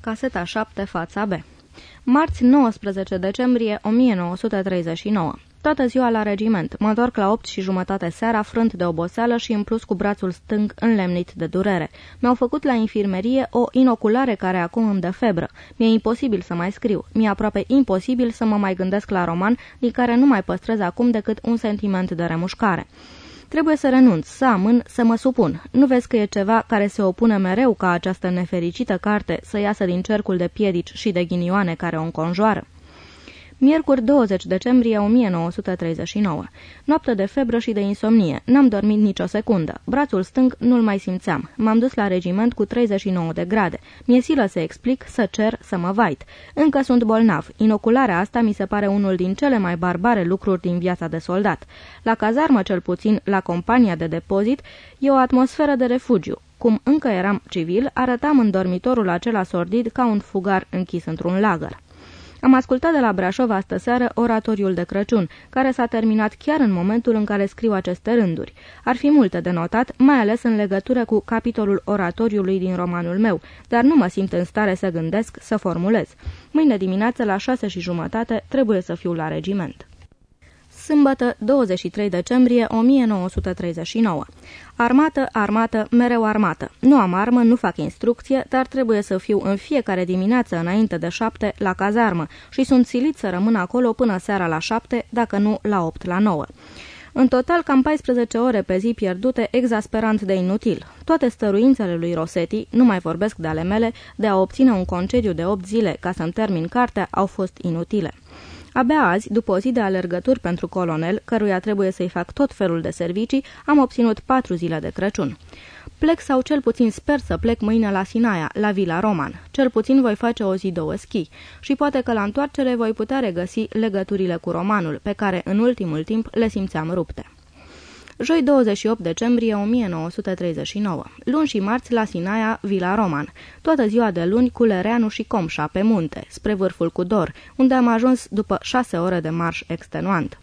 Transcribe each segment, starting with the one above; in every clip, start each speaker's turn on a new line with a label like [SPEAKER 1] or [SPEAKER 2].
[SPEAKER 1] Caseta 7, fața B Marți 19 decembrie 1939 Toată ziua la regiment. Mă întorc la 8 și jumătate seara, frânt de oboseală și în plus cu brațul stâng înlemnit de durere. Mi-au făcut la infirmerie o inoculare care acum îmi dă febră. Mi-e imposibil să mai scriu. Mi-e aproape imposibil să mă mai gândesc la roman, din care nu mai păstrez acum decât un sentiment de remușcare. Trebuie să renunț, să amân, să mă supun. Nu vezi că e ceva care se opune mereu ca această nefericită carte să iasă din cercul de piedici și de ghinioane care o înconjoară? Miercuri 20 decembrie 1939. Noapte de febră și de insomnie. N-am dormit nicio secundă. Brațul stâng nu-l mai simțeam. M-am dus la regiment cu 39 de grade. Mi-e silă să explic, să cer, să mă vait. Încă sunt bolnav. Inocularea asta mi se pare unul din cele mai barbare lucruri din viața de soldat. La cazarmă, cel puțin, la compania de depozit, e o atmosferă de refugiu. Cum încă eram civil, arătam în dormitorul acela sordid ca un fugar închis într-un lagăr. Am ascultat de la Brașov astă seară oratoriul de Crăciun, care s-a terminat chiar în momentul în care scriu aceste rânduri. Ar fi multe de notat, mai ales în legătură cu capitolul oratoriului din romanul meu, dar nu mă simt în stare să gândesc, să formulez. Mâine dimineață la șase și jumătate trebuie să fiu la regiment. Sâmbătă, 23 decembrie 1939. Armată, armată, mereu armată. Nu am armă, nu fac instrucție, dar trebuie să fiu în fiecare dimineață înainte de șapte la cazarmă și sunt silit să rămân acolo până seara la șapte, dacă nu la opt la nouă. În total, cam 14 ore pe zi pierdute, exasperant de inutil. Toate stăruințele lui Rosetti, nu mai vorbesc de ale mele, de a obține un concediu de 8 zile ca să-mi termin cartea, au fost inutile. Abia azi, după o zi de alergături pentru colonel, căruia trebuie să-i fac tot felul de servicii, am obținut patru zile de Crăciun. Plec sau cel puțin sper să plec mâine la Sinaia, la Vila Roman. Cel puțin voi face o zi două schi și poate că la întoarcere voi putea regăsi legăturile cu romanul, pe care în ultimul timp le simțeam rupte. Joi 28 decembrie 1939. Luni și marți la Sinaia, Vila Roman. Toată ziua de luni cu Lereanu și Comșa pe munte, spre vârful Cudor, unde am ajuns după șase ore de marș extenuant.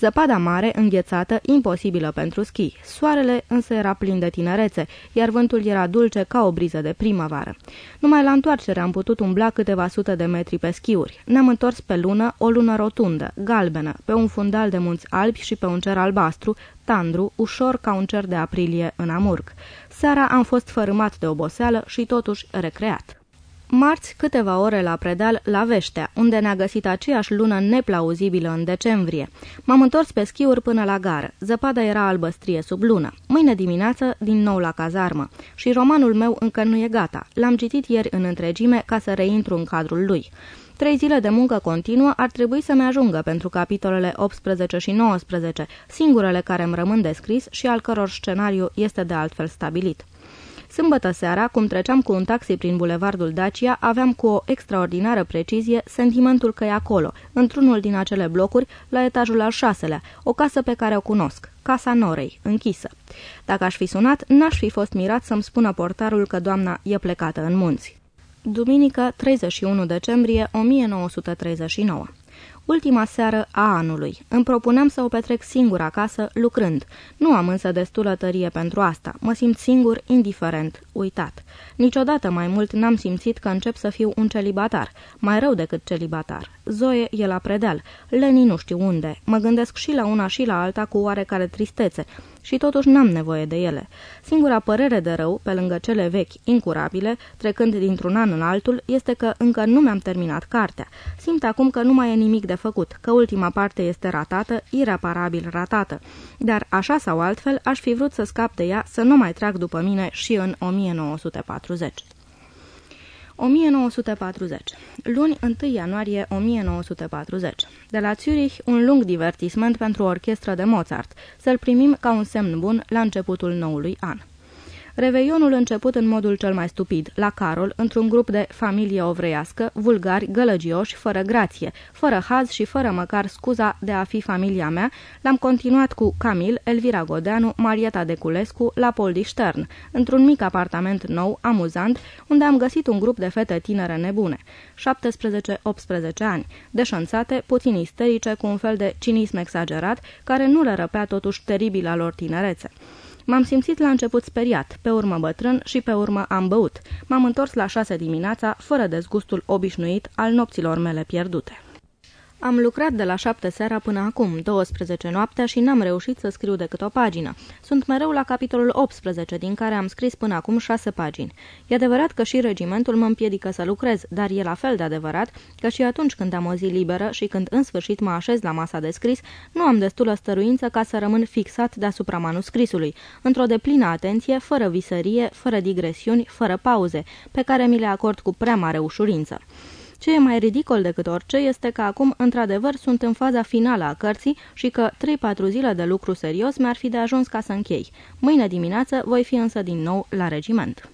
[SPEAKER 1] Zăpada mare, înghețată, imposibilă pentru schi. Soarele însă era plin de tinerețe, iar vântul era dulce ca o briză de primăvară. Numai la întoarcere am putut umbla câteva sute de metri pe schiuri. Ne-am întors pe lună, o lună rotundă, galbenă, pe un fundal de munți albi și pe un cer albastru, tandru, ușor ca un cer de aprilie în amurg. Seara am fost fărâmat de oboseală și totuși recreat. Marți, câteva ore la predal, la Veștea, unde ne-a găsit aceeași lună neplauzibilă în decembrie. M-am întors pe schiuri până la gară. Zăpada era albăstrie sub lună. Mâine dimineață, din nou la cazarmă. Și romanul meu încă nu e gata. L-am citit ieri în întregime ca să reintru în cadrul lui. Trei zile de muncă continuă ar trebui să-mi ajungă pentru capitolele 18 și 19, singurele care îmi rămân de scris și al căror scenariu este de altfel stabilit. Sâmbătă seara, cum treceam cu un taxi prin bulevardul Dacia, aveam cu o extraordinară precizie sentimentul că e acolo, într-unul din acele blocuri, la etajul al șaselea, o casă pe care o cunosc, Casa Norei, închisă. Dacă aș fi sunat, n-aș fi fost mirat să-mi spună portarul că doamna e plecată în munți. Duminică, 31 decembrie 1939 ultima seară a anului. Îmi propuneam să o petrec singur acasă, lucrând. Nu am însă destulă tărie pentru asta. Mă simt singur, indiferent, uitat. Niciodată mai mult n-am simțit că încep să fiu un celibatar. Mai rău decât celibatar. Zoe e la predeal. Leni nu știu unde. Mă gândesc și la una și la alta cu oarecare tristețe și totuși n-am nevoie de ele. Singura părere de rău, pe lângă cele vechi, incurabile, trecând dintr-un an în altul, este că încă nu mi-am terminat cartea. Simt acum că nu mai e nimic de făcut, că ultima parte este ratată, ireparabil ratată. Dar așa sau altfel, aș fi vrut să scap de ea, să nu mai trag după mine și în 1940. 1940. Luni 1 ianuarie 1940. De la Zurich, un lung divertisment pentru orchestră de Mozart. Să-l primim ca un semn bun la începutul noului an. Reveionul început în modul cel mai stupid, la Carol, într-un grup de familie ovreiască, vulgari, gălăgioși, fără grație, fără haz și fără măcar scuza de a fi familia mea, l-am continuat cu Camil, Elvira Godeanu, Marieta Deculescu, la Poldi Stern, într-un mic apartament nou, amuzant, unde am găsit un grup de fete tinere nebune, 17-18 ani, deșanțate, puțin isterice, cu un fel de cinism exagerat, care nu le răpea totuși teribila lor tinerețe. M-am simțit la început speriat, pe urmă bătrân și pe urmă am băut. M-am întors la șase dimineața, fără dezgustul obișnuit al nopților mele pierdute. Am lucrat de la șapte seara până acum, 12 noaptea și n-am reușit să scriu decât o pagină. Sunt mereu la capitolul 18, din care am scris până acum șase pagini. E adevărat că și regimentul mă împiedică să lucrez, dar e la fel de adevărat că și atunci când am o zi liberă și când în sfârșit mă așez la masa de scris, nu am destulă stăruință ca să rămân fixat deasupra manuscrisului, într-o deplină atenție, fără visărie, fără digresiuni, fără pauze, pe care mi le acord cu prea mare ușurință. Ce e mai ridicol decât orice este că acum, într-adevăr, sunt în faza finală a cărții și că 3-4 zile de lucru serios mi-ar fi de ajuns ca să închei. Mâine dimineață voi fi însă din nou la regiment.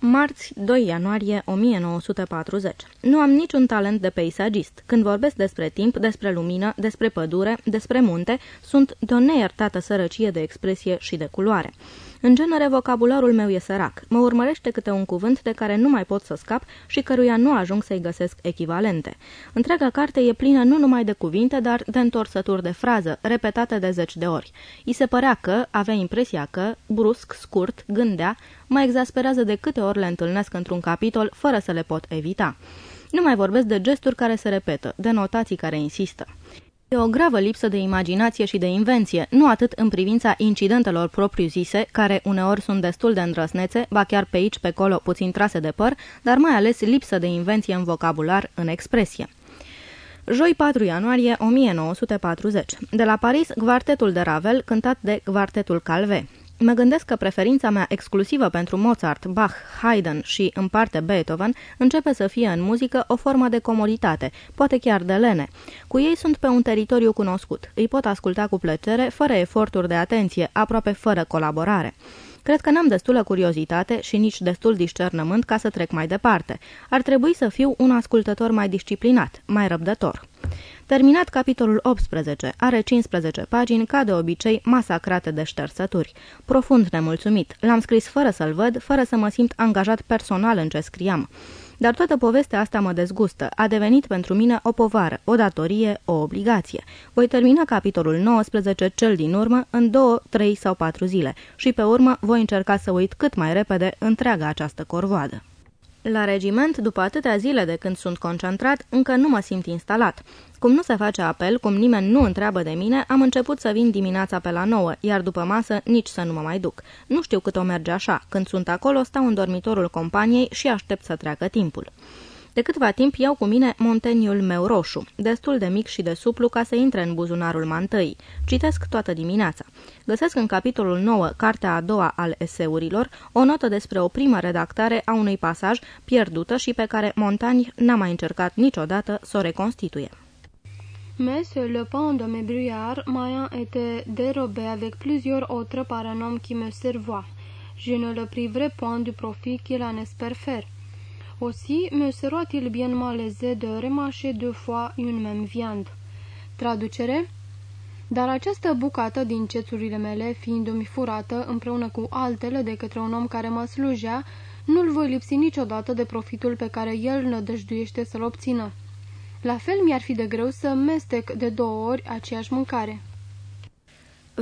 [SPEAKER 1] Marți, 2 ianuarie 1940. Nu am niciun talent de peisagist. Când vorbesc despre timp, despre lumină, despre pădure, despre munte, sunt de o neiertată sărăcie de expresie și de culoare. În genere, vocabularul meu e sărac. Mă urmărește câte un cuvânt de care nu mai pot să scap și căruia nu ajung să-i găsesc echivalente. Întreaga carte e plină nu numai de cuvinte, dar de întorsături de frază, repetate de zeci de ori. I se părea că, avea impresia că, brusc, scurt, gândea, mă exasperează de câte ori le întâlnesc într-un capitol, fără să le pot evita. Nu mai vorbesc de gesturi care se repetă, de notații care insistă. E o gravă lipsă de imaginație și de invenție, nu atât în privința incidentelor propriu-zise, care uneori sunt destul de îndrăsnețe, ba chiar pe aici, pe colo, puțin trase de păr, dar mai ales lipsă de invenție în vocabular, în expresie. Joi 4 ianuarie 1940. De la Paris, Quartetul de Ravel, cântat de Quartetul Calvé. Mă gândesc că preferința mea exclusivă pentru Mozart, Bach, Haydn și, în parte, Beethoven începe să fie în muzică o formă de comoditate, poate chiar de lene. Cu ei sunt pe un teritoriu cunoscut. Îi pot asculta cu plăcere, fără eforturi de atenție, aproape fără colaborare. Cred că n-am destulă curiozitate și nici destul discernământ ca să trec mai departe. Ar trebui să fiu un ascultător mai disciplinat, mai răbdător. Terminat capitolul 18, are 15 pagini, ca de obicei, masacrate de ștersături. Profund nemulțumit, l-am scris fără să-l văd, fără să mă simt angajat personal în ce scriam. Dar toată povestea asta mă dezgustă. A devenit pentru mine o povară, o datorie, o obligație. Voi termina capitolul 19, cel din urmă, în două, trei sau patru zile și pe urmă voi încerca să uit cât mai repede întreaga această corvoadă. La regiment, după atâtea zile de când sunt concentrat, încă nu mă simt instalat. Cum nu se face apel, cum nimeni nu întreabă de mine, am început să vin dimineața pe la 9, iar după masă nici să nu mă mai duc. Nu știu cât o merge așa. Când sunt acolo, stau în dormitorul companiei și aștept să treacă timpul. De câtva timp iau cu mine monteniul meu roșu, destul de mic și de suplu ca să intre în buzunarul mantăii. Citesc toată dimineața. Găsesc în capitolul 9, cartea a doua al eseurilor, o notă despre o primă redactare a unui pasaj pierdută și pe care Montaigne n-a mai încercat niciodată să o reconstituie.
[SPEAKER 2] Mais sur le pont de mes brouillards, m'ayant été dérobé avec plusieurs autres par un homme qui me servoit. Je ne le priverai point du profit qu'il en espère faire. Aussi me sera-t-il bien malaisé de remâcher deux fois une même viande. Traducere Dar această bucată din cețurile mele, fiind-mi furată împreună cu altele de către un om care mă slujea, nu-l voi lipsi niciodată de profitul pe care el nădăjduiește să-l obțină. La fel mi-ar fi de greu să mestec de două ori aceeași mâncare.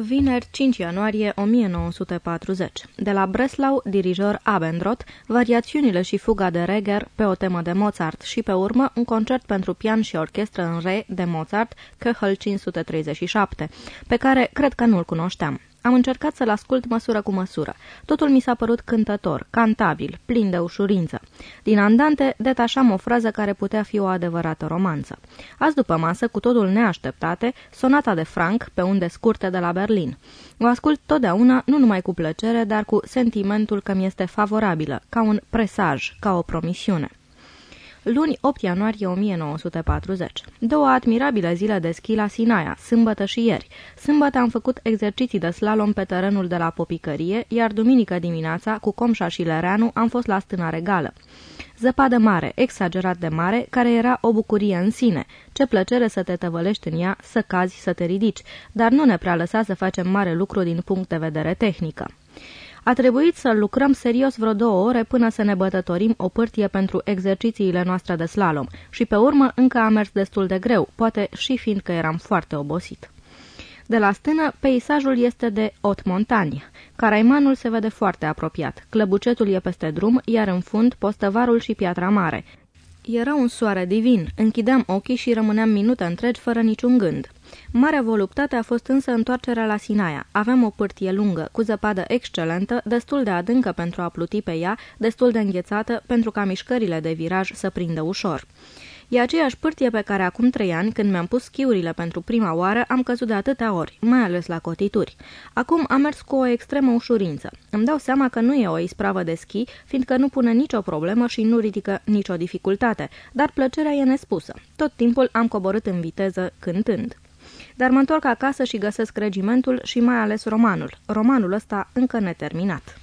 [SPEAKER 1] Vineri 5 ianuarie 1940. De la Breslau, dirijor Abendroth, variațiunile și fuga de Reger pe o temă de Mozart și pe urmă un concert pentru pian și orchestră în re de Mozart, Köchel 537, pe care cred că nu-l cunoșteam. Am încercat să-l ascult măsură cu măsură. Totul mi s-a părut cântător, cantabil, plin de ușurință. Din andante detașam o frază care putea fi o adevărată romanță. Azi după masă, cu totul neașteptate, sonata de Frank, pe unde scurte de la Berlin. O ascult totdeauna, nu numai cu plăcere, dar cu sentimentul că mi este favorabilă, ca un presaj, ca o promisiune luni 8 ianuarie 1940. Două admirabile zile de schi la Sinaia, sâmbătă și ieri. Sâmbătă am făcut exerciții de slalom pe terenul de la Popicărie, iar duminică dimineața, cu Comșa și Lereanu, am fost la stâna regală. Zăpadă mare, exagerat de mare, care era o bucurie în sine. Ce plăcere să te tăvălești în ea, să cazi, să te ridici, dar nu ne prea lăsa să facem mare lucru din punct de vedere tehnică. A trebuit să lucrăm serios vreo două ore până să ne bătătorim o pârtie pentru exercițiile noastre de slalom și pe urmă încă a mers destul de greu, poate și fiindcă eram foarte obosit. De la stână, peisajul este de ot montagne. Caraimanul se vede foarte apropiat. Clăbucetul e peste drum, iar în fund postăvarul și piatra mare. Era un soare divin. Închideam ochii și rămâneam minute întregi fără niciun gând. Marea voluptate a fost însă întoarcerea la Sinaia. Aveam o pârtie lungă, cu zăpadă excelentă, destul de adâncă pentru a pluti pe ea, destul de înghețată pentru ca mișcările de viraj să prindă ușor. E aceeași pârtie pe care acum trei ani, când mi-am pus schiurile pentru prima oară, am căzut de atâtea ori, mai ales la cotituri. Acum am mers cu o extremă ușurință. Îmi dau seama că nu e o ispravă de schi, fiindcă nu pune nicio problemă și nu ridică nicio dificultate, dar plăcerea e nespusă. Tot timpul am coborât în viteză cântând. Dar mă întorc acasă și găsesc regimentul și mai ales romanul. Romanul ăsta încă neterminat.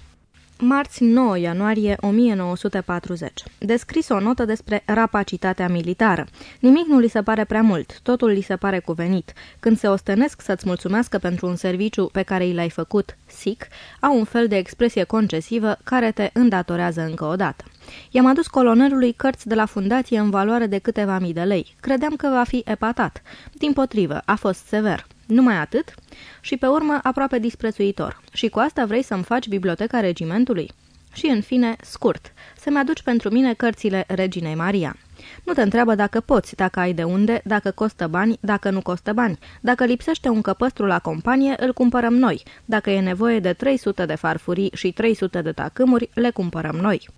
[SPEAKER 1] Marți 9 ianuarie 1940. Descris o notă despre rapacitatea militară. Nimic nu li se pare prea mult, totul li se pare cuvenit. Când se ostenesc să-ți mulțumească pentru un serviciu pe care i l-ai făcut, sic, au un fel de expresie concesivă care te îndatorează încă o dată. I-am adus colonelului cărți de la fundație în valoare de câteva mii de lei. Credeam că va fi epatat. Din potrivă, a fost sever. Numai atât? Și pe urmă aproape disprețuitor. Și cu asta vrei să-mi faci biblioteca regimentului? Și în fine, scurt, să-mi aduci pentru mine cărțile Reginei Maria. Nu te întreabă dacă poți, dacă ai de unde, dacă costă bani, dacă nu costă bani. Dacă lipsește un căpăstru la companie, îl cumpărăm noi. Dacă e nevoie de 300 de farfurii și 300 de tacâmuri, le cumpărăm noi.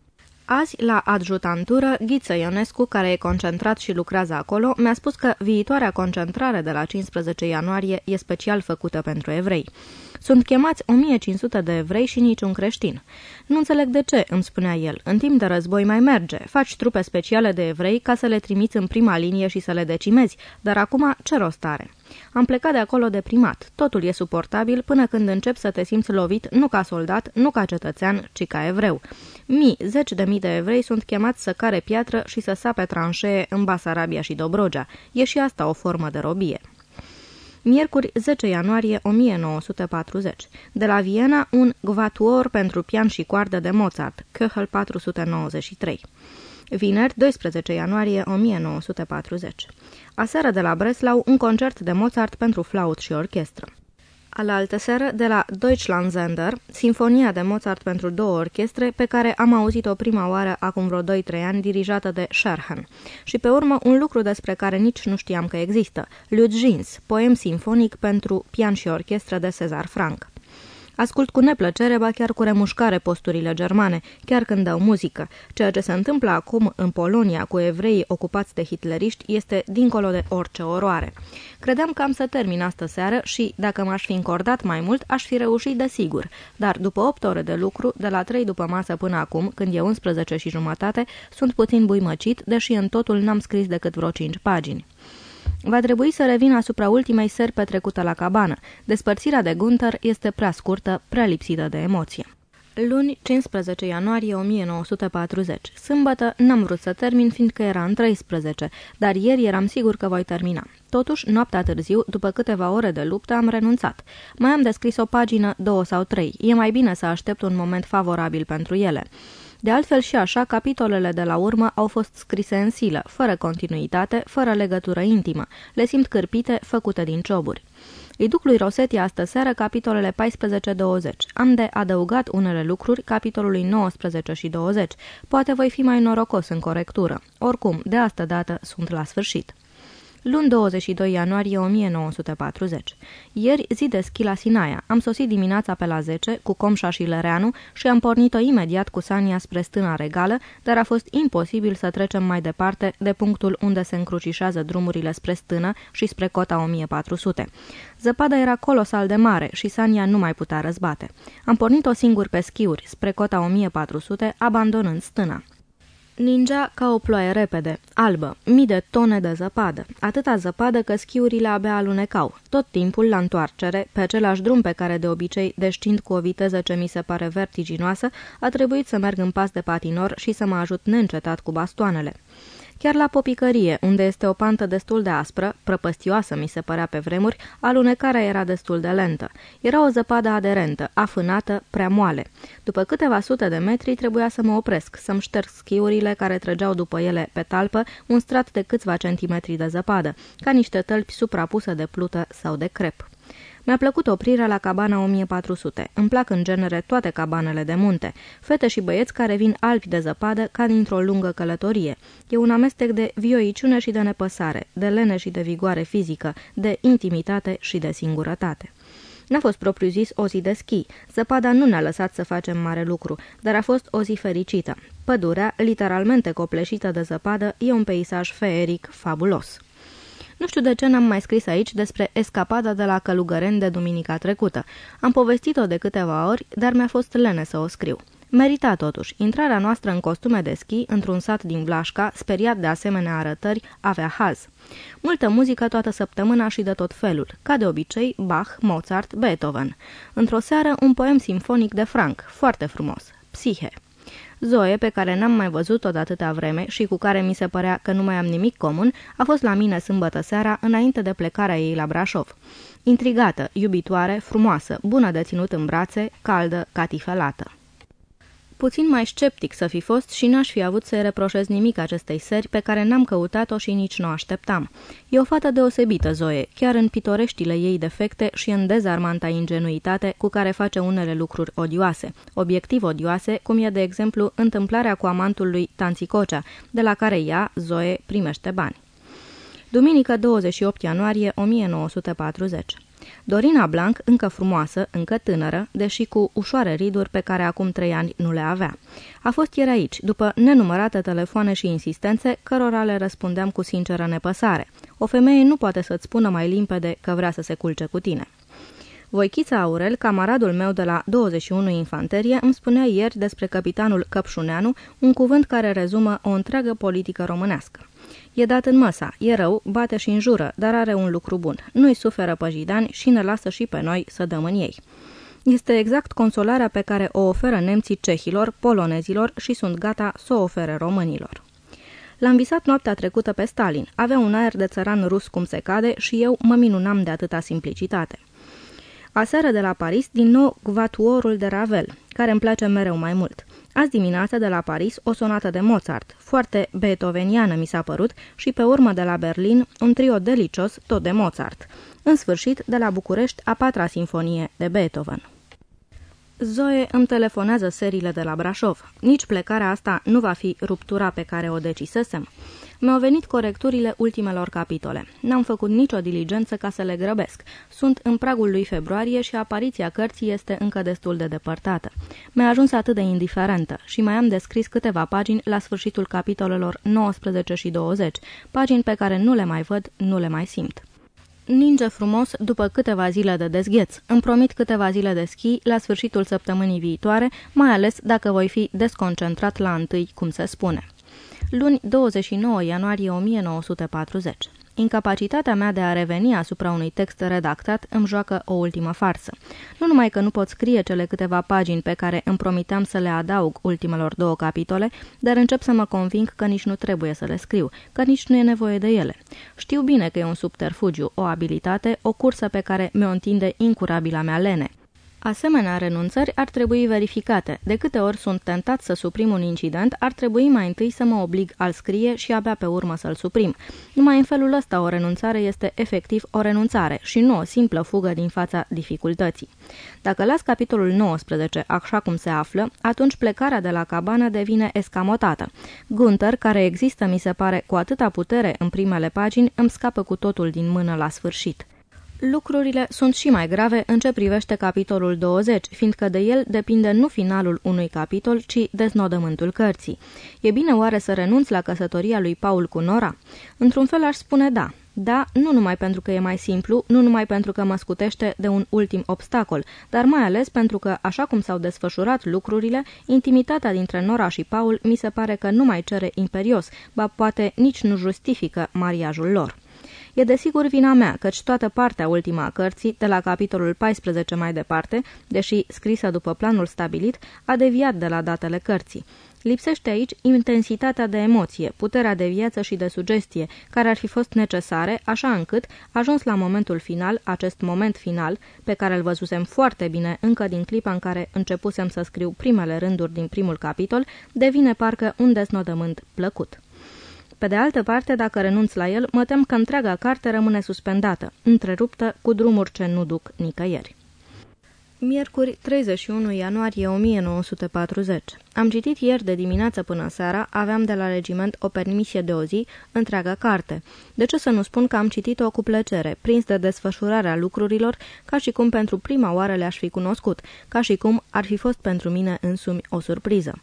[SPEAKER 1] Azi, la adjutantură, Ghiță Ionescu, care e concentrat și lucrează acolo, mi-a spus că viitoarea concentrare de la 15 ianuarie e special făcută pentru evrei. Sunt chemați 1500 de evrei și niciun creștin. Nu înțeleg de ce, îmi spunea el. În timp de război mai merge. Faci trupe speciale de evrei ca să le trimiți în prima linie și să le decimezi, dar acum ce rost are? Am plecat de acolo deprimat. Totul e suportabil până când încep să te simți lovit nu ca soldat, nu ca cetățean, ci ca evreu. Mii, zeci de mii de evrei sunt chemați să care piatră și să sape tranșee în Basarabia și Dobrogea. E și asta o formă de robie. Miercuri 10 ianuarie 1940. De la Viena, un gvatuor pentru pian și coardă de Mozart, Köchel 493. Vineri, 12 ianuarie 1940. Aseară de la Breslau, un concert de Mozart pentru flaut și orchestră. Alaltă seară, de la Deutschlandsender, sinfonia de Mozart pentru două orchestre, pe care am auzit-o prima oară acum vreo 2-3 ani, dirijată de Scherhan. Și pe urmă, un lucru despre care nici nu știam că există, Lutzins, poem sinfonic pentru pian și orchestră de Cezar Frank. Ascult cu neplăcere, ba chiar cu remușcare posturile germane, chiar când dau muzică. Ceea ce se întâmplă acum în Polonia cu evreii ocupați de hitleriști este dincolo de orice oroare. Credeam că am să termin astă seară și, dacă m-aș fi încordat mai mult, aș fi reușit de sigur. Dar după 8 ore de lucru, de la 3 după masă până acum, când e 11 și jumătate, sunt puțin buimăcit, deși în totul n-am scris decât vreo 5 pagini. Va trebui să revin asupra ultimei seri petrecută la cabană. Despărțirea de Gunther este prea scurtă, prea lipsită de emoție. Luni, 15 ianuarie 1940. Sâmbătă n-am vrut să termin fiindcă era în 13, dar ieri eram sigur că voi termina. Totuși, noaptea târziu, după câteva ore de luptă, am renunțat. Mai am descris o pagină, două sau trei. E mai bine să aștept un moment favorabil pentru ele. De altfel și așa, capitolele de la urmă au fost scrise în silă, fără continuitate, fără legătură intimă. Le simt cârpite, făcute din cioburi. Îi duc lui Rosetti astă seară capitolele 14-20. Am de adăugat unele lucruri capitolului 19 și 20. Poate voi fi mai norocos în corectură. Oricum, de asta dată sunt la sfârșit luni 22 ianuarie 1940. Ieri zi de schi la Sinaia. Am sosit dimineața pe la 10 cu Comșa și Lăreanu și am pornit-o imediat cu Sania spre stâna regală, dar a fost imposibil să trecem mai departe de punctul unde se încrucișează drumurile spre stână și spre cota 1400. Zăpada era colosal de mare și Sania nu mai putea răzbate. Am pornit-o singur pe schiuri spre cota 1400, abandonând stâna. Ningea ca o ploaie repede, albă, mii de tone de zăpadă, atâta zăpadă că schiurile abia alunecau, tot timpul la întoarcere, pe același drum pe care de obicei, descind cu o viteză ce mi se pare vertiginoasă, a trebuit să merg în pas de patinor și să mă ajut neîncetat cu bastoanele. Chiar la popicărie, unde este o pantă destul de aspră, prăpăstioasă mi se părea pe vremuri, alunecarea era destul de lentă. Era o zăpadă aderentă, afânată, prea moale. După câteva sute de metri trebuia să mă opresc, să-mi șterg schiurile care trăgeau după ele pe talpă un strat de câțiva centimetri de zăpadă, ca niște tălpi suprapuse de plută sau de crep. Mi-a plăcut oprirea la cabana 1400. Îmi plac în genere toate cabanele de munte. Fete și băieți care vin albi de zăpadă ca dintr-o lungă călătorie. E un amestec de vioiciune și de nepăsare, de lene și de vigoare fizică, de intimitate și de singurătate. N-a fost propriu-zis o zi de schi. Zăpada nu ne-a lăsat să facem mare lucru, dar a fost o zi fericită. Pădurea, literalmente copleșită de zăpadă, e un peisaj feeric fabulos. Nu știu de ce n-am mai scris aici despre escapada de la Călugăren de duminica trecută. Am povestit-o de câteva ori, dar mi-a fost lene să o scriu. Merita totuși. Intrarea noastră în costume de schi, într-un sat din Vlașca, speriat de asemenea arătări, avea haz. Multă muzică toată săptămâna și de tot felul, ca de obicei Bach, Mozart, Beethoven. Într-o seară, un poem simfonic de Frank, foarte frumos, Psihe. Zoe, pe care n-am mai văzut-o de atâta vreme și cu care mi se părea că nu mai am nimic comun, a fost la mine sâmbătă seara, înainte de plecarea ei la Brașov. Intrigată, iubitoare, frumoasă, bună de ținut în brațe, caldă, catifelată. Puțin mai sceptic să fi fost și n-aș fi avut să-i reproșez nimic acestei seri pe care n-am căutat-o și nici nu așteptam. E o fată deosebită, Zoe, chiar în pitoreștile ei defecte și în dezarmanta ingenuitate cu care face unele lucruri odioase, obiectiv odioase, cum e de exemplu întâmplarea cu amantul lui Tanțicocea, de la care ea, Zoe, primește bani. Duminică 28 ianuarie 1940 Dorina Blanc, încă frumoasă, încă tânără, deși cu ușoare riduri pe care acum trei ani nu le avea. A fost ieri aici, după nenumărate telefoane și insistențe, cărora le răspundeam cu sinceră nepăsare. O femeie nu poate să-ți spună mai limpede că vrea să se culce cu tine. Voichița Aurel, camaradul meu de la 21 Infanterie, îmi spunea ieri despre capitanul Căpșuneanu un cuvânt care rezumă o întreagă politică românească. E dat în măsa, e rău, bate și înjură, dar are un lucru bun. Nu-i suferă păjidani și ne lasă și pe noi să dăm în ei. Este exact consolarea pe care o oferă nemții cehilor, polonezilor și sunt gata să o ofere românilor. L-am visat noaptea trecută pe Stalin. Avea un aer de țăran rus cum se cade și eu mă minunam de atâta simplicitate. Aseară de la Paris, din nou Gvatuorul de Ravel, care îmi place mereu mai mult. Azi dimineață de la Paris o sonată de Mozart, foarte beethoveniană mi s-a părut, și pe urmă de la Berlin un trio delicios, tot de Mozart. În sfârșit, de la București, a patra sinfonie de Beethoven. Zoe îmi telefonează seriile de la Brașov. Nici plecarea asta nu va fi ruptura pe care o decisesem. Mi-au venit corecturile ultimelor capitole. N-am făcut nicio diligență ca să le grăbesc. Sunt în pragul lui februarie și apariția cărții este încă destul de depărtată. Mi-a ajuns atât de indiferentă și mai am descris câteva pagini la sfârșitul capitolelor 19 și 20, pagini pe care nu le mai văd, nu le mai simt. Ninge frumos după câteva zile de dezgheț. Îmi promit câteva zile de schi la sfârșitul săptămânii viitoare, mai ales dacă voi fi desconcentrat la întâi, cum se spune luni 29 ianuarie 1940. Incapacitatea mea de a reveni asupra unui text redactat îmi joacă o ultimă farsă. Nu numai că nu pot scrie cele câteva pagini pe care îmi promiteam să le adaug ultimelor două capitole, dar încep să mă conving că nici nu trebuie să le scriu, că nici nu e nevoie de ele. Știu bine că e un subterfugiu, o abilitate, o cursă pe care mi-o întinde incurabila mea lene. Asemenea renunțări ar trebui verificate. De câte ori sunt tentat să suprim un incident, ar trebui mai întâi să mă oblig al scrie și abia pe urmă să-l suprim. Numai în felul ăsta o renunțare este efectiv o renunțare și nu o simplă fugă din fața dificultății. Dacă las capitolul 19 așa cum se află, atunci plecarea de la cabană devine escamotată. Gunther, care există mi se pare cu atâta putere în primele pagini, îmi scapă cu totul din mână la sfârșit. Lucrurile sunt și mai grave în ce privește capitolul 20, fiindcă de el depinde nu finalul unui capitol, ci deznodământul cărții. E bine oare să renunț la căsătoria lui Paul cu Nora? Într-un fel aș spune da. Da, nu numai pentru că e mai simplu, nu numai pentru că mă scutește de un ultim obstacol, dar mai ales pentru că, așa cum s-au desfășurat lucrurile, intimitatea dintre Nora și Paul mi se pare că nu mai cere imperios, ba poate nici nu justifică mariajul lor. E desigur vina mea, căci toată partea ultima a cărții, de la capitolul 14 mai departe, deși scrisă după planul stabilit, a deviat de la datele cărții. Lipsește aici intensitatea de emoție, puterea de viață și de sugestie, care ar fi fost necesare, așa încât, ajuns la momentul final, acest moment final, pe care îl văzusem foarte bine încă din clipa în care începusem să scriu primele rânduri din primul capitol, devine parcă un deznodământ plăcut. Pe de altă parte, dacă renunț la el, mă tem că întreaga carte rămâne suspendată, întreruptă cu drumuri ce nu duc nicăieri. Miercuri, 31 ianuarie 1940. Am citit ieri de dimineață până seara, aveam de la regiment o permisie de o zi, întreaga carte. De ce să nu spun că am citit-o cu plăcere, prins de desfășurarea lucrurilor, ca și cum pentru prima oară le-aș fi cunoscut, ca și cum ar fi fost pentru mine însumi o surpriză.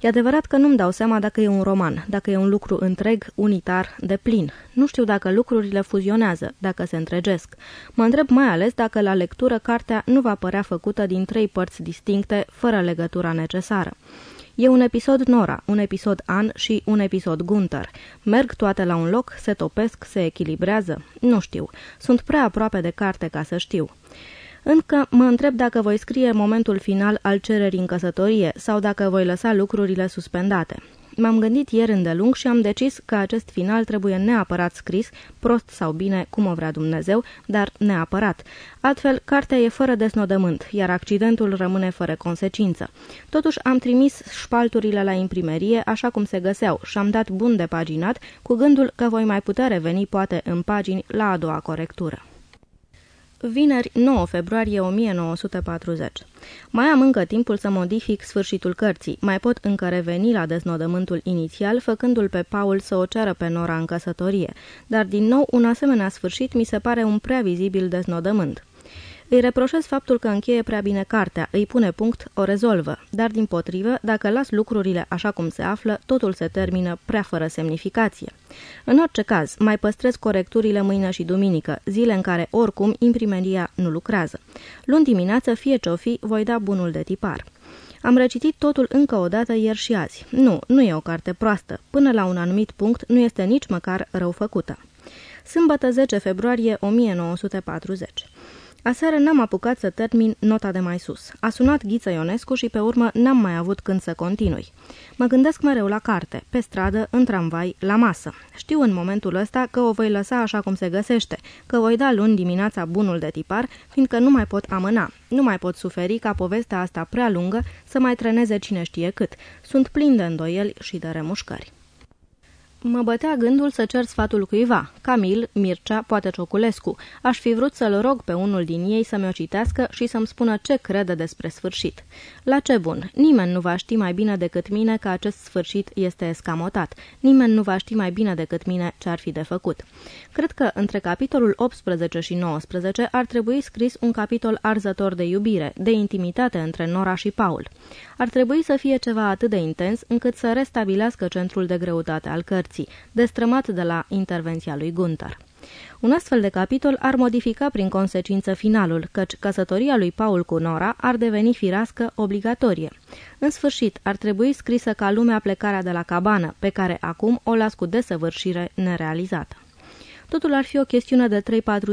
[SPEAKER 1] E adevărat că nu-mi dau seama dacă e un roman, dacă e un lucru întreg, unitar, de plin. Nu știu dacă lucrurile fuzionează, dacă se întregesc. Mă întreb mai ales dacă la lectură cartea nu va părea făcută din trei părți distincte, fără legătura necesară. E un episod Nora, un episod An și un episod Gunther. Merg toate la un loc, se topesc, se echilibrează? Nu știu. Sunt prea aproape de carte ca să știu. Încă mă întreb dacă voi scrie momentul final al cererii în căsătorie sau dacă voi lăsa lucrurile suspendate. M-am gândit ieri îndelung și am decis că acest final trebuie neapărat scris, prost sau bine, cum o vrea Dumnezeu, dar neapărat. Altfel, cartea e fără desnodământ, iar accidentul rămâne fără consecință. Totuși am trimis șpalturile la imprimerie așa cum se găseau și am dat bun de paginat, cu gândul că voi mai putea reveni poate în pagini la a doua corectură. Vineri, 9 februarie 1940. Mai am încă timpul să modific sfârșitul cărții. Mai pot încă reveni la deznodământul inițial, făcându-l pe Paul să o ceară pe Nora în căsătorie. Dar, din nou, un asemenea sfârșit mi se pare un prea vizibil deznodământ. Îi reproșez faptul că încheie prea bine cartea, îi pune punct, o rezolvă, dar din potrivă, dacă las lucrurile așa cum se află, totul se termină prea fără semnificație. În orice caz, mai păstrez corecturile mâine și duminică, zile în care, oricum, imprimeria nu lucrează. Luni dimineață, fie ce-o fi, voi da bunul de tipar. Am recitit totul încă o dată ieri și azi. Nu, nu e o carte proastă. Până la un anumit punct nu este nici măcar rău făcută. Sâmbătă 10 februarie 1940 Aseară n-am apucat să termin nota de mai sus. A sunat Ghiță Ionescu și pe urmă n-am mai avut când să continui. Mă gândesc mereu la carte, pe stradă, în tramvai, la masă. Știu în momentul ăsta că o voi lăsa așa cum se găsește, că voi da luni dimineața bunul de tipar, fiindcă nu mai pot amâna. Nu mai pot suferi ca povestea asta prea lungă să mai treneze cine știe cât. Sunt plin de îndoieli și de remușcări. Mă bătea gândul să cer sfatul cuiva, Camil, Mircea, poate Cioculescu. Aș fi vrut să-l rog pe unul din ei să-mi o citească și să-mi spună ce crede despre sfârșit. La ce bun, nimeni nu va ști mai bine decât mine că acest sfârșit este escamotat. Nimeni nu va ști mai bine decât mine ce ar fi de făcut. Cred că între capitolul 18 și 19 ar trebui scris un capitol arzător de iubire, de intimitate între Nora și Paul. Ar trebui să fie ceva atât de intens încât să restabilească centrul de greutate al cărții, destrămat de la intervenția lui Gunther. Un astfel de capitol ar modifica prin consecință finalul, căci căsătoria lui Paul cu Nora ar deveni firească obligatorie. În sfârșit, ar trebui scrisă ca lumea plecarea de la cabană, pe care acum o las cu desăvârșire nerealizată. Totul ar fi o chestiune de 3-4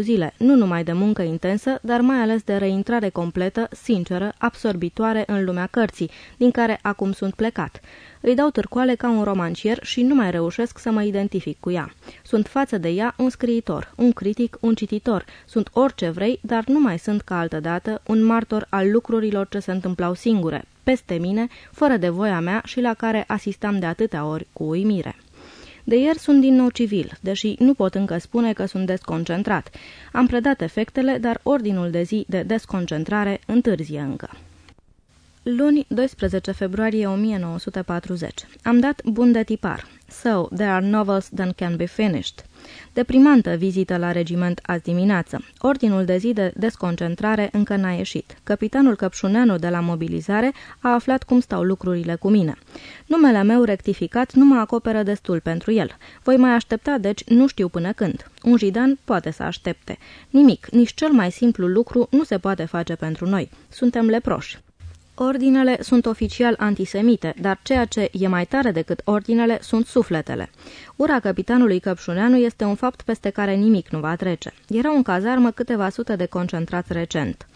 [SPEAKER 1] zile, nu numai de muncă intensă, dar mai ales de reintrare completă, sinceră, absorbitoare în lumea cărții, din care acum sunt plecat. Îi dau târcoale ca un romancier și nu mai reușesc să mă identific cu ea. Sunt față de ea un scriitor, un critic, un cititor. Sunt orice vrei, dar nu mai sunt ca altădată un martor al lucrurilor ce se întâmplau singure, peste mine, fără de voia mea și la care asistam de atâtea ori cu uimire. De ieri sunt din nou civil, deși nu pot încă spune că sunt desconcentrat. Am predat efectele, dar ordinul de zi de desconcentrare întârzie încă. Luni, 12 februarie 1940. Am dat bun de tipar. So, there are novels that can be finished. Deprimantă vizită la regiment azi dimineață. Ordinul de zi de desconcentrare încă n-a ieșit. Capitanul Căpșuneanu de la mobilizare a aflat cum stau lucrurile cu mine. Numele meu rectificat nu mă acoperă destul pentru el. Voi mai aștepta, deci nu știu până când. Un jidan poate să aștepte. Nimic, nici cel mai simplu lucru nu se poate face pentru noi. Suntem leproși. Ordinele sunt oficial antisemite, dar ceea ce e mai tare decât ordinele sunt sufletele. Ura capitanului Căpșuneanu este un fapt peste care nimic nu va trece. Era un cazarmă câteva sute de concentrați recent.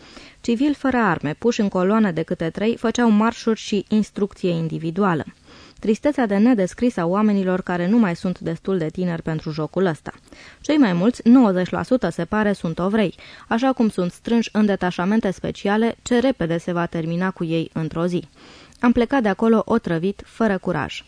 [SPEAKER 1] Civili fără arme, puși în coloană de câte trei, făceau marșuri și instrucție individuală. Tristețea de nedescris a oamenilor care nu mai sunt destul de tineri pentru jocul ăsta. Cei mai mulți, 90% se pare, sunt ovrei, așa cum sunt strânși în detașamente speciale, ce repede se va termina cu ei într-o zi. Am plecat de acolo otrăvit, fără curaj.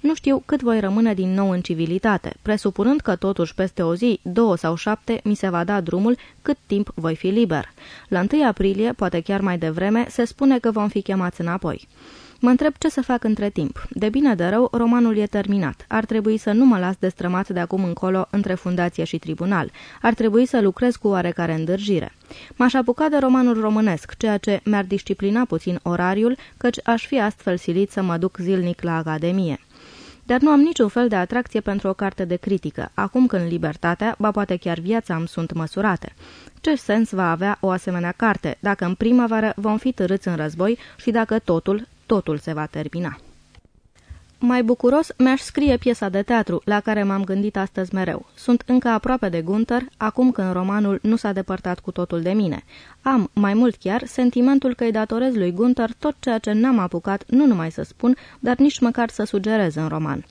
[SPEAKER 1] Nu știu cât voi rămâne din nou în civilitate, presupunând că totuși peste o zi, două sau șapte, mi se va da drumul cât timp voi fi liber. La 1 aprilie, poate chiar mai devreme, se spune că vom fi chemați înapoi. Mă întreb ce să fac între timp. De bine de rău, romanul e terminat. Ar trebui să nu mă las destrămat de acum încolo între fundație și tribunal. Ar trebui să lucrez cu oarecare îndârjire. M-aș apuca de romanul românesc, ceea ce mi-ar disciplina puțin orariul, căci aș fi astfel silit să mă duc zilnic la Academie dar nu am niciun fel de atracție pentru o carte de critică, acum când libertatea, ba poate chiar viața îmi sunt măsurate. Ce sens va avea o asemenea carte, dacă în primăvară vom fi târâți în război și dacă totul, totul se va termina. Mai bucuros mi-aș scrie piesa de teatru, la care m-am gândit astăzi mereu. Sunt încă aproape de Gunther, acum când romanul nu s-a depărtat cu totul de mine. Am, mai mult chiar, sentimentul că îi datorez lui Gunther tot ceea ce n-am apucat nu numai să spun, dar nici măcar să sugerez în roman.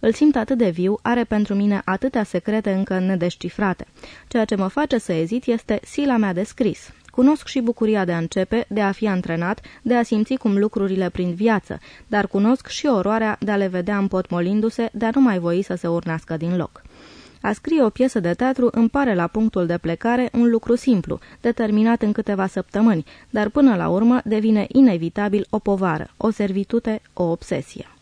[SPEAKER 1] Îl simt atât de viu, are pentru mine atâtea secrete încă nedescifrate. Ceea ce mă face să ezit este sila mea de scris. Cunosc și bucuria de a începe, de a fi antrenat, de a simți cum lucrurile prin viață, dar cunosc și oroarea de a le vedea împotmolindu-se, de a nu mai voi să se urnească din loc. A scrie o piesă de teatru îmi pare la punctul de plecare un lucru simplu, determinat în câteva săptămâni, dar până la urmă devine inevitabil o povară, o servitute, o obsesie.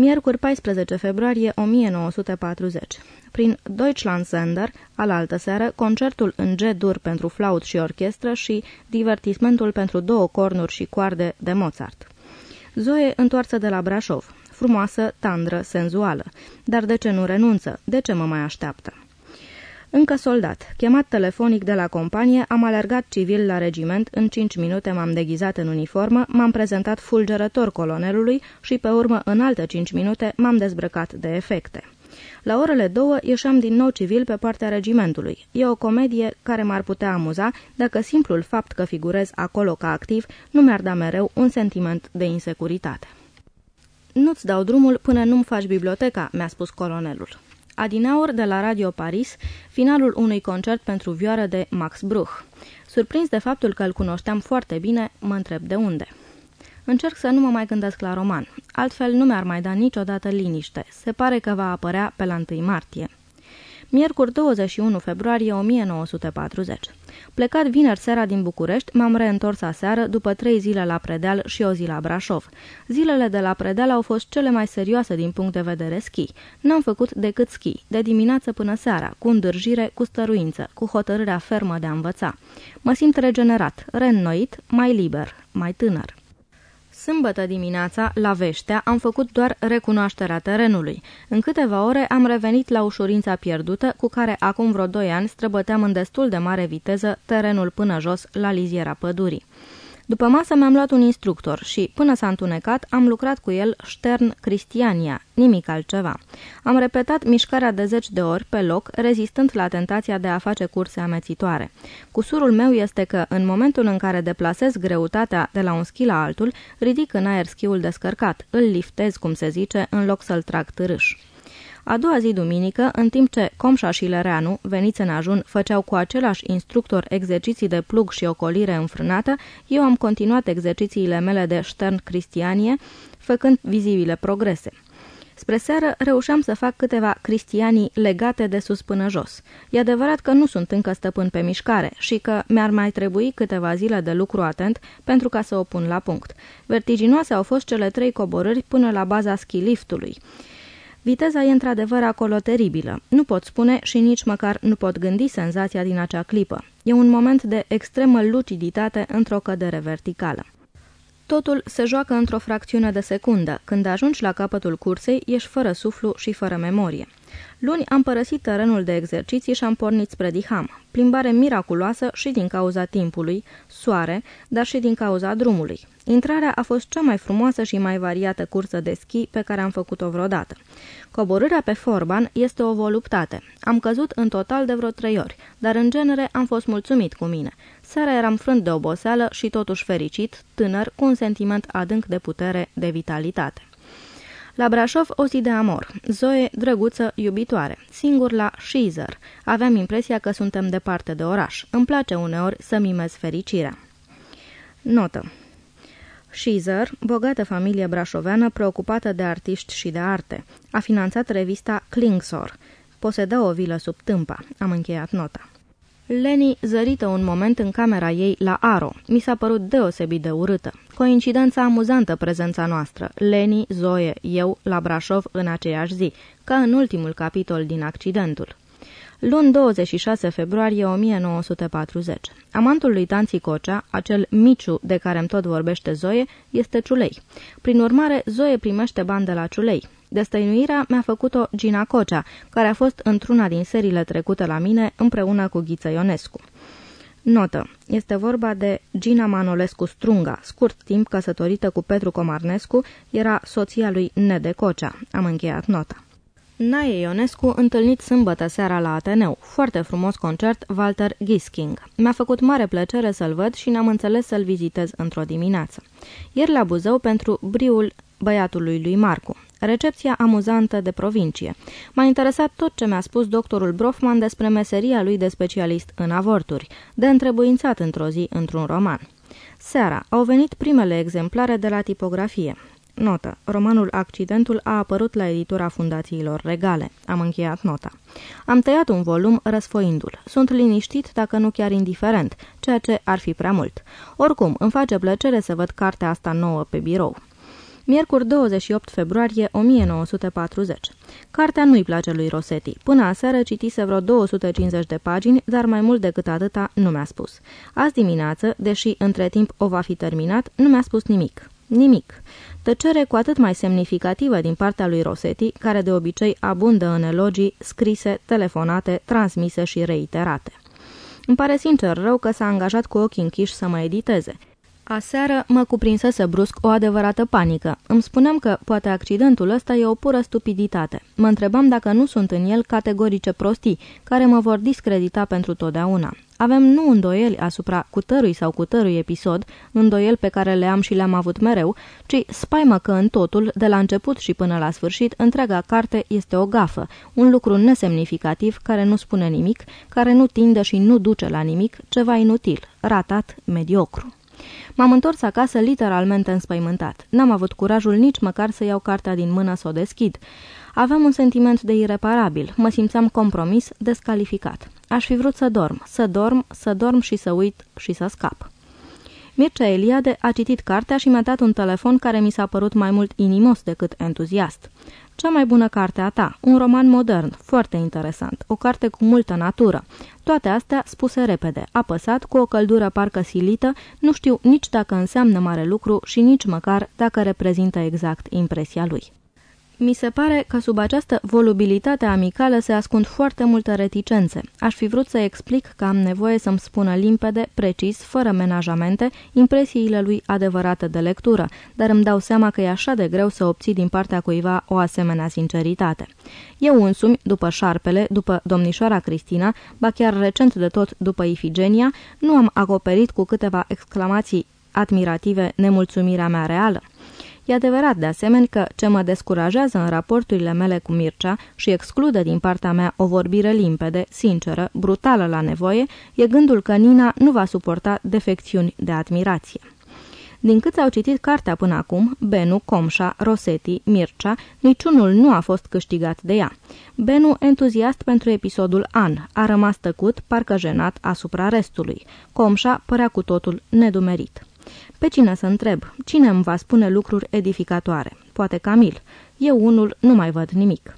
[SPEAKER 1] Miercuri 14 februarie 1940 prin Deutschlandsender, alaltă seară, concertul în G-dur pentru flaut și orchestră și divertismentul pentru două cornuri și coarde de Mozart. Zoe întoarță de la Brașov, frumoasă, tandră, senzuală. Dar de ce nu renunță? De ce mă mai așteaptă? Încă soldat. Chemat telefonic de la companie, am alergat civil la regiment, în cinci minute m-am deghizat în uniformă, m-am prezentat fulgerător colonelului și pe urmă în alte cinci minute m-am dezbrăcat de efecte. La orele două ieșeam din nou civil pe partea regimentului. E o comedie care m-ar putea amuza dacă simplul fapt că figurez acolo ca activ nu mi-ar da mereu un sentiment de insecuritate. Nu-ți dau drumul până nu-mi faci biblioteca," mi-a spus colonelul. Adinaur de la Radio Paris, finalul unui concert pentru vioară de Max Bruch. Surprins de faptul că îl cunoșteam foarte bine, mă întreb de unde. Încerc să nu mă mai gândesc la roman, altfel nu mi-ar mai da niciodată liniște. Se pare că va apărea pe la 1 martie. Miercuri 21 februarie 1940. Plecat vineri seara din București, m-am reîntors aseară după trei zile la Predeal și o zi la Brașov. Zilele de la Predeal au fost cele mai serioase din punct de vedere schi. N-am făcut decât schi, de dimineață până seara, cu îndârjire, cu stăruință, cu hotărârea fermă de a învăța. Mă simt regenerat, reînnoit, mai liber, mai tânăr. Sâmbătă dimineața, la Veștea, am făcut doar recunoașterea terenului. În câteva ore am revenit la ușurința pierdută, cu care acum vreo doi ani străbăteam în destul de mare viteză terenul până jos, la liziera pădurii. După masă mi-am luat un instructor și, până s-a întunecat, am lucrat cu el Stern Cristiania, nimic altceva. Am repetat mișcarea de zeci de ori pe loc, rezistând la tentația de a face curse amețitoare. Cusurul meu este că, în momentul în care deplasez greutatea de la un schi la altul, ridic în aer schiul descărcat, îl liftez, cum se zice, în loc să-l trag târâș. A doua zi duminică, în timp ce Comșa și Lereanu, veniți în ajun, făceau cu același instructor exerciții de plug și ocolire înfrânată, eu am continuat exercițiile mele de Stern Cristianie, făcând vizibile progrese. Spre seară reușeam să fac câteva cristianii legate de sus până jos. E adevărat că nu sunt încă stăpân pe mișcare și că mi-ar mai trebui câteva zile de lucru atent pentru ca să o pun la punct. Vertiginoase au fost cele trei coborâri până la baza ski liftului. Viteza e într-adevăr acolo teribilă. Nu pot spune și nici măcar nu pot gândi senzația din acea clipă. E un moment de extremă luciditate într-o cădere verticală. Totul se joacă într-o fracțiune de secundă. Când ajungi la capătul cursei, ești fără suflu și fără memorie. Luni am părăsit terenul de exerciții și am pornit spre Diham. Plimbare miraculoasă și din cauza timpului, soare, dar și din cauza drumului. Intrarea a fost cea mai frumoasă și mai variată cursă de schi pe care am făcut-o vreodată. Coborârea pe Forban este o voluptate. Am căzut în total de vreo trei ori, dar în genere am fost mulțumit cu mine. Seara eram frânt de oboseală și totuși fericit, tânăr, cu un sentiment adânc de putere, de vitalitate. La Brașov o zi de amor. Zoe, drăguță, iubitoare. Singur la Șizer. Aveam impresia că suntem departe de oraș. Îmi place uneori să mimez fericirea. Notă Schizer, bogată familie brașoveană preocupată de artiști și de arte. A finanțat revista Klingsor. Poseda o vilă sub tâmpa. Am încheiat nota. Leni zărită un moment în camera ei la Aro. Mi s-a părut deosebit de urâtă. Coincidența amuzantă prezența noastră. Leni, Zoe, eu, la Brașov în aceeași zi, ca în ultimul capitol din accidentul. Luni 26 februarie 1940. Amantul lui Tanții Cocea, acel Miciu de care îmi tot vorbește Zoe, este Ciulei. Prin urmare, Zoe primește bani de la Ciulei. Destăinuirea mi-a făcut-o Gina Cocea, care a fost într-una din seriile trecute la mine împreună cu Ghiță Ionescu. Notă. Este vorba de Gina Manolescu Strunga, scurt timp căsătorită cu Petru Comarnescu, era soția lui Nede Cocea. Am încheiat nota. Nae Ionescu, întâlnit sâmbătă seara la Ateneu. Foarte frumos concert, Walter Gisking. Mi-a făcut mare plăcere să-l văd și ne-am înțeles să-l vizitez într-o dimineață. Ieri la Buzău pentru briul băiatului lui Marcu. Recepția amuzantă de provincie. M-a interesat tot ce mi-a spus doctorul Brofman despre meseria lui de specialist în avorturi, de întrebuințat într-o zi într-un roman. Seara au venit primele exemplare de la tipografie. Notă. Romanul Accidentul a apărut la editura Fundațiilor Regale. Am încheiat nota. Am tăiat un volum răsfoindu-l. Sunt liniștit, dacă nu chiar indiferent, ceea ce ar fi prea mult. Oricum, îmi face plăcere să văd cartea asta nouă pe birou. Miercuri 28 februarie 1940. Cartea nu-i place lui Rosetti. Până aseară citise vreo 250 de pagini, dar mai mult decât atâta nu mi-a spus. Azi dimineață, deși între timp o va fi terminat, nu mi-a spus nimic. Nimic. Tăcere cu atât mai semnificativă din partea lui Rosetti, care de obicei abundă în elogii scrise, telefonate, transmise și reiterate. Îmi pare sincer rău că s-a angajat cu ochii închiși să mă editeze. Aseară mă cuprinsese brusc o adevărată panică. Îmi spuneam că poate accidentul ăsta e o pură stupiditate. Mă întrebam dacă nu sunt în el categorice prostii, care mă vor discredita pentru totdeauna. Avem nu îndoieli asupra cutărui sau cutărui episod, îndoieli pe care le am și le-am avut mereu, ci spaimă că în totul, de la început și până la sfârșit, întreaga carte este o gafă, un lucru nesemnificativ care nu spune nimic, care nu tinde și nu duce la nimic, ceva inutil, ratat, mediocru. M-am întors acasă literalmente înspăimântat. N-am avut curajul nici măcar să iau cartea din mână să o deschid. Aveam un sentiment de ireparabil, mă simțeam compromis, descalificat. Aș fi vrut să dorm, să dorm, să dorm și să uit și să scap. Mircea Eliade a citit cartea și mi-a dat un telefon care mi s-a părut mai mult inimos decât entuziast. Cea mai bună carte a ta, un roman modern, foarte interesant, o carte cu multă natură. Toate astea spuse repede, apăsat, cu o căldură parcă silită, nu știu nici dacă înseamnă mare lucru și nici măcar dacă reprezintă exact impresia lui. Mi se pare că sub această volubilitate amicală se ascund foarte multe reticențe. Aș fi vrut să explic că am nevoie să-mi spună limpede, precis, fără menajamente, impresiile lui adevărate de lectură, dar îmi dau seama că e așa de greu să obții din partea cuiva o asemenea sinceritate. Eu însumi, după șarpele, după domnișoara Cristina, ba chiar recent de tot după Ifigenia, nu am acoperit cu câteva exclamații admirative nemulțumirea mea reală. E adevărat de asemenea că ce mă descurajează în raporturile mele cu Mircea și exclude din partea mea o vorbire limpede, sinceră, brutală la nevoie, e gândul că Nina nu va suporta defecțiuni de admirație. Din cât au citit cartea până acum, Benu, Comșa, Rosetti, Mircea, niciunul nu a fost câștigat de ea. Benu, entuziast pentru episodul An, a rămas tăcut, parcă jenat asupra restului. Comșa părea cu totul nedumerit. Pe cine să întreb? Cine îmi va spune lucruri edificatoare? Poate Camil. Eu unul nu mai văd nimic.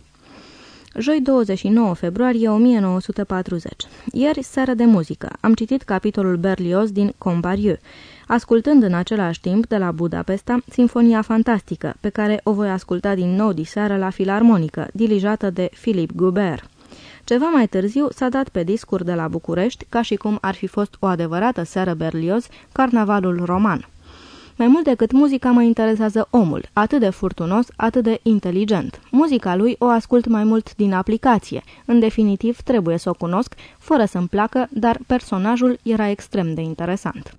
[SPEAKER 1] Joi 29 februarie 1940. Ieri, seară de muzică, am citit capitolul Berlioz din Combarieu, ascultând în același timp de la Budapesta Sinfonia Fantastică, pe care o voi asculta din nou diseară la filarmonică, dilijată de Philip Gubert. Ceva mai târziu s-a dat pe discur de la București, ca și cum ar fi fost o adevărată seară Berlioz, carnavalul roman. Mai mult decât muzica mă interesează omul, atât de furtunos, atât de inteligent. Muzica lui o ascult mai mult din aplicație. În definitiv, trebuie să o cunosc, fără să-mi placă, dar personajul era extrem de interesant.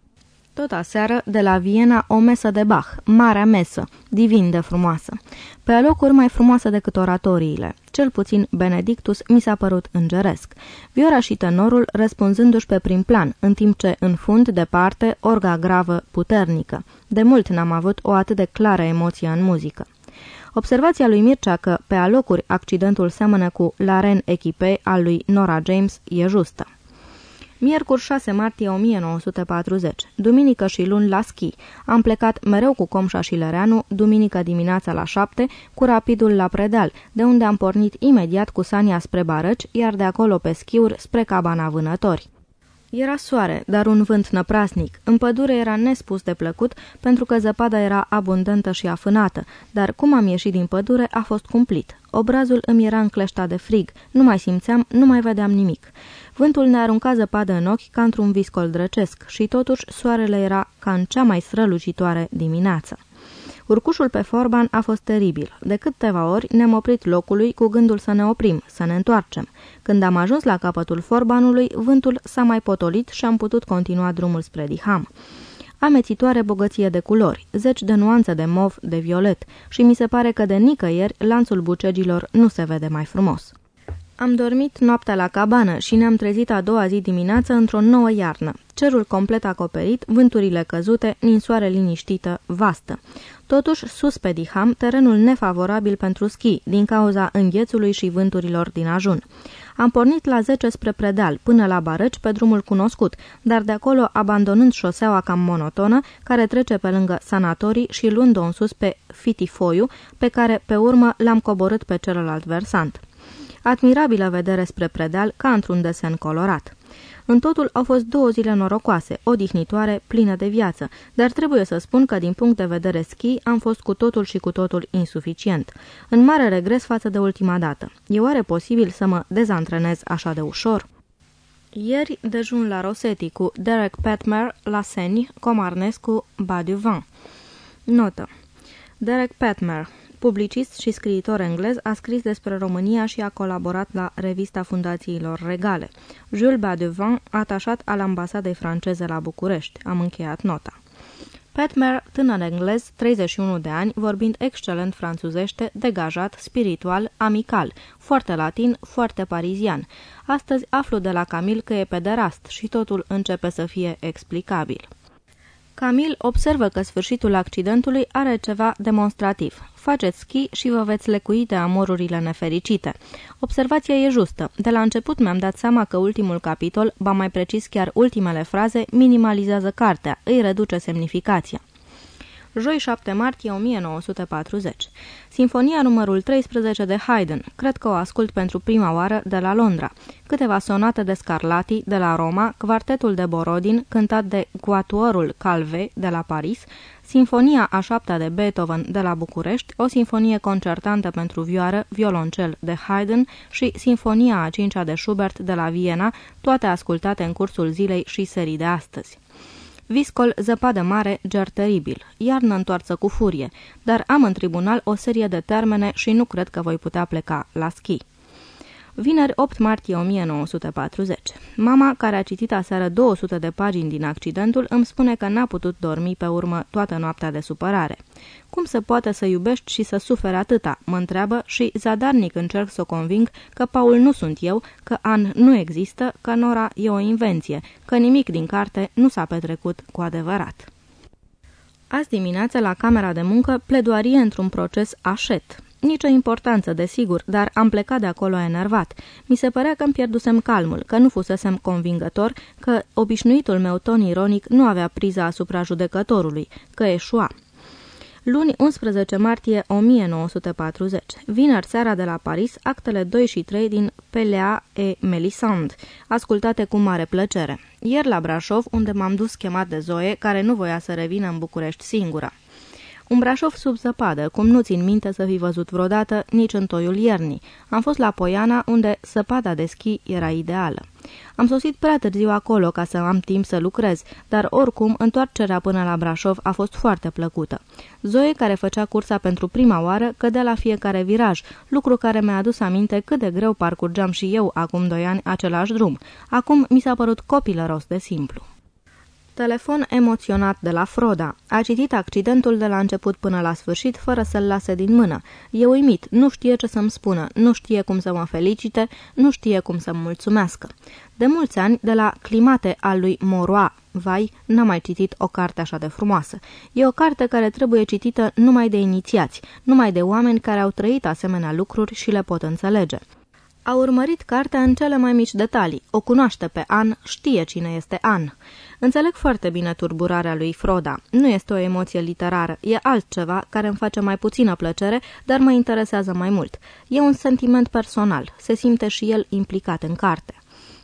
[SPEAKER 1] Tot aseară, de la Viena, o mesă de Bach, marea mesă, divin de frumoasă. Pe alocuri mai frumoasă decât oratoriile. Cel puțin Benedictus mi s-a părut îngeresc. Viora și tenorul răspunzându-și pe prim plan, în timp ce, în fund, departe, orga gravă, puternică. De mult n-am avut o atât de clară emoție în muzică. Observația lui Mircea că, pe alocuri, accidentul seamănă cu La Reine Echipe al lui Nora James e justă. Miercuri 6 martie 1940, duminică și luni la schi. Am plecat mereu cu Comșa și Lăreanu, duminică dimineața la 7, cu rapidul la Predeal, de unde am pornit imediat cu Sania spre Barăci, iar de acolo pe schiuri spre cabana vânători. Era soare, dar un vânt năprasnic. În pădure era nespus de plăcut, pentru că zăpada era abundentă și afânată, dar cum am ieșit din pădure a fost cumplit. Obrazul îmi era încleștat de frig, nu mai simțeam, nu mai vedeam nimic. Vântul ne arunca zăpadă în ochi ca într-un viscol drăcesc și totuși soarele era ca în cea mai strălucitoare dimineață. Urcușul pe Forban a fost teribil. De câteva ori ne-am oprit locului cu gândul să ne oprim, să ne întoarcem. Când am ajuns la capătul Forbanului, vântul s-a mai potolit și am putut continua drumul spre Diham. Amețitoare bogăție de culori, zeci de nuanțe de mov, de violet și mi se pare că de nicăieri lanțul bucegilor nu se vede mai frumos. Am dormit noaptea la cabană și ne-am trezit a doua zi dimineață într-o nouă iarnă. Cerul complet acoperit, vânturile căzute, ninsoare liniștită, vastă. Totuși, sus pe Diham, terenul nefavorabil pentru schi, din cauza înghețului și vânturilor din ajun. Am pornit la 10 spre Predal, până la Barăci, pe drumul cunoscut, dar de acolo abandonând șoseaua cam monotonă, care trece pe lângă sanatorii și luând-o în sus pe Fitifoiu, pe care, pe urmă, l-am coborât pe celălalt versant. Admirabilă vedere spre Predal, ca într-un desen colorat. În totul au fost două zile norocoase, odihnitoare, plină de viață, dar trebuie să spun că din punct de vedere schi am fost cu totul și cu totul insuficient. În mare regres față de ultima dată. E oare posibil să mă dezantrenez așa de ușor? Ieri dejun la Rosetti cu Derek Petmer la Seni, Comarnescu, Bas Notă Derek Petmer Publicist și scriitor englez, a scris despre România și a colaborat la revista Fundațiilor Regale. Jules Badevin, atașat al ambasadei franceze la București. Am încheiat nota. Petmer, tânăr englez, 31 de ani, vorbind excelent franțuzește, degajat, spiritual, amical, foarte latin, foarte parizian. Astăzi aflu de la Camil că e pederast și totul începe să fie explicabil. Camil observă că sfârșitul accidentului are ceva demonstrativ. Faceți schi și vă veți lecui de amorurile nefericite. Observația e justă. De la început mi-am dat seama că ultimul capitol, ba mai precis chiar ultimele fraze, minimalizează cartea, îi reduce semnificația joi 7 martie 1940. Sinfonia numărul 13 de Haydn, cred că o ascult pentru prima oară de la Londra. Câteva sonate de Scarlatti de la Roma, quartetul de Borodin, cântat de Guatuorul Calve de la Paris, Sinfonia a șaptea de Beethoven de la București, o sinfonie concertantă pentru vioară, violoncel de Haydn și Sinfonia a cincea de Schubert de la Viena, toate ascultate în cursul zilei și serii de astăzi. Viscol, zăpadă mare, ger teribil, iarnă întoarță cu furie, dar am în tribunal o serie de termene și nu cred că voi putea pleca la schi. Vineri 8 martie 1940. Mama, care a citit aseară 200 de pagini din accidentul, îmi spune că n-a putut dormi pe urmă toată noaptea de supărare. Cum se poate să iubești și să suferi atâta? Mă întreabă și zadarnic încerc să o conving că Paul nu sunt eu, că An nu există, că Nora e o invenție, că nimic din carte nu s-a petrecut cu adevărat. Azi dimineață, la camera de muncă, pledoarie într-un proces așet. Nicio importanță, desigur, dar am plecat de acolo enervat. Mi se părea că îmi pierdusem calmul, că nu fusesem convingător, că obișnuitul meu ton ironic nu avea priza asupra judecătorului, că eșua. Luni 11 martie 1940. Vineri seara de la Paris, actele 2 și 3 din Pelea e Melisande, ascultate cu mare plăcere. Ieri la Brașov, unde m-am dus chemat de Zoe, care nu voia să revină în București singura. Un Brașov sub zăpadă, cum nu țin minte să fi văzut vreodată nici în toiul iernii. Am fost la Poiana, unde săpada de schi era ideală. Am sosit prea târziu acolo ca să am timp să lucrez, dar oricum întoarcerea până la Brașov a fost foarte plăcută. Zoe, care făcea cursa pentru prima oară, cădea la fiecare viraj, lucru care mi-a adus aminte cât de greu parcurgeam și eu acum doi ani același drum. Acum mi s-a părut copilăros de simplu. Telefon emoționat de la Froda. A citit accidentul de la început până la sfârșit, fără să-l lase din mână. E uimit, nu știe ce să-mi spună, nu știe cum să mă felicite, nu știe cum să-mi mulțumească. De mulți ani, de la Climate al lui Moroa, vai, n-am mai citit o carte așa de frumoasă. E o carte care trebuie citită numai de inițiați, numai de oameni care au trăit asemenea lucruri și le pot înțelege. A urmărit cartea în cele mai mici detalii, o cunoaște pe An, știe cine este An. Înțeleg foarte bine turburarea lui Froda. Nu este o emoție literară, e altceva care îmi face mai puțină plăcere, dar mă interesează mai mult. E un sentiment personal, se simte și el implicat în carte.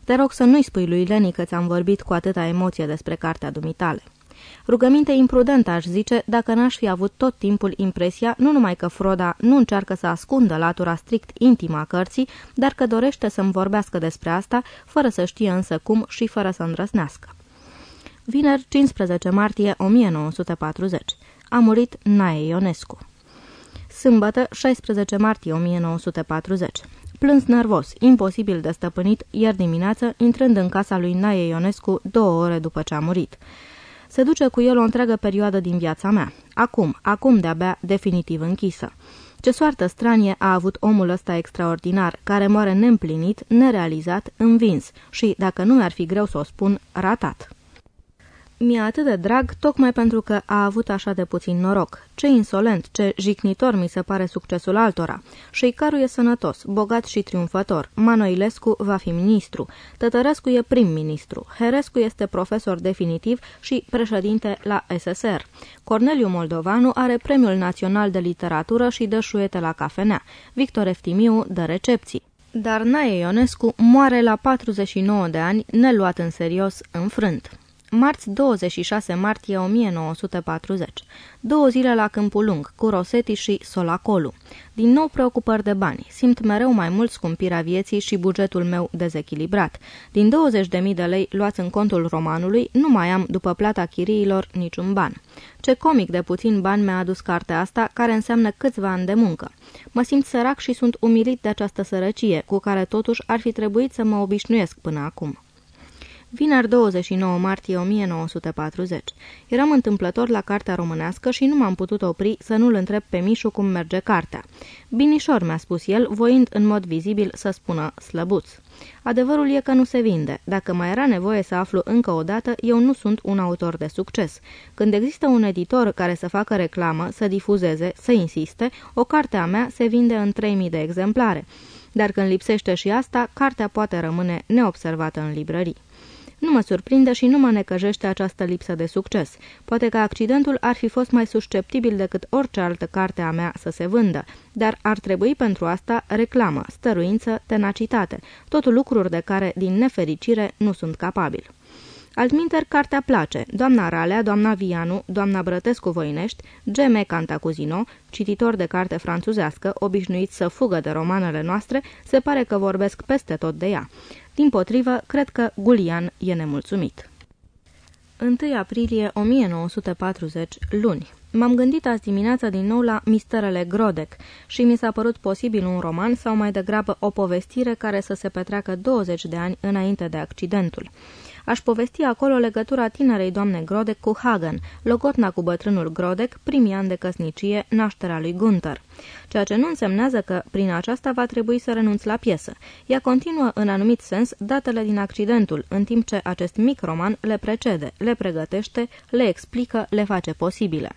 [SPEAKER 1] Te rog să nu-i spui lui Leni că ți-am vorbit cu atâta emoție despre cartea dumitale. Rugăminte imprudentă, aș zice, dacă n-aș fi avut tot timpul impresia nu numai că Froda nu încearcă să ascundă latura strict intimă a cărții, dar că dorește să-mi vorbească despre asta, fără să știe însă cum și fără să îndrăsnească. Vineri, 15 martie 1940. A murit Nae Ionescu. Sâmbătă, 16 martie 1940. Plâns nervos, imposibil de stăpânit, ieri dimineață, intrând în casa lui Nae Ionescu două ore după ce a murit. Se duce cu el o întreagă perioadă din viața mea. Acum, acum de-abia definitiv închisă. Ce soartă stranie a avut omul ăsta extraordinar, care moare neîmplinit, nerealizat, învins și, dacă nu mi-ar fi greu să o spun, ratat. Mi-e atât de drag tocmai pentru că a avut așa de puțin noroc. Ce insolent, ce jicnitor mi se pare succesul altora. Șeicaru e sănătos, bogat și triumfător. Manoilescu va fi ministru. Tătărescu e prim-ministru. Herescu este profesor definitiv și președinte la SSR. Corneliu Moldovanu are premiul național de literatură și dă șuete la cafenea. Victor Eftimiu dă recepții. Dar Nae Ionescu moare la 49 de ani, neluat în serios, înfrânt. Marți 26 martie 1940. Două zile la Câmpul Lung, cu Rosetti și Solacolu. Din nou preocupări de bani. Simt mereu mai mult scumpirea vieții și bugetul meu dezechilibrat. Din 20.000 de lei luați în contul romanului, nu mai am, după plata chiriilor, niciun ban. Ce comic de puțin bani mi-a adus cartea asta, care înseamnă câțiva ani de muncă. Mă simt sărac și sunt umilit de această sărăcie, cu care totuși ar fi trebuit să mă obișnuiesc până acum. Vineri 29 martie 1940. Eram întâmplător la cartea românească și nu m-am putut opri să nu-l întreb pe Mișu cum merge cartea. Binișor, mi-a spus el, voind în mod vizibil să spună slăbuț. Adevărul e că nu se vinde. Dacă mai era nevoie să aflu încă o dată, eu nu sunt un autor de succes. Când există un editor care să facă reclamă, să difuzeze, să insiste, o carte a mea se vinde în 3000 de exemplare. Dar când lipsește și asta, cartea poate rămâne neobservată în librării. Nu mă surprinde și nu mă necăjește această lipsă de succes. Poate că accidentul ar fi fost mai susceptibil decât orice altă carte a mea să se vândă, dar ar trebui pentru asta reclamă, stăruință, tenacitate, tot lucruri de care, din nefericire, nu sunt capabil. Altminter, cartea place. Doamna Ralea, doamna Vianu, doamna Brătescu Voinești, G.M. Cantacuzino, cititor de carte franțuzească, obișnuit să fugă de romanele noastre, se pare că vorbesc peste tot de ea. Din potrivă, cred că Gulian e nemulțumit. 1 aprilie 1940, luni. M-am gândit azi dimineața din nou la Misterele Grodec și mi s-a părut posibil un roman sau mai degrabă o povestire care să se petreacă 20 de ani înainte de accidentul. Aș povesti acolo legătura tinerei doamne Grodec cu Hagen, logotna cu bătrânul Grodec, primii ani de căsnicie, nașterea lui Gunther. Ceea ce nu însemnează că, prin aceasta, va trebui să renunț la piesă. Ea continuă, în anumit sens, datele din accidentul, în timp ce acest mic roman le precede, le pregătește, le explică, le face posibile.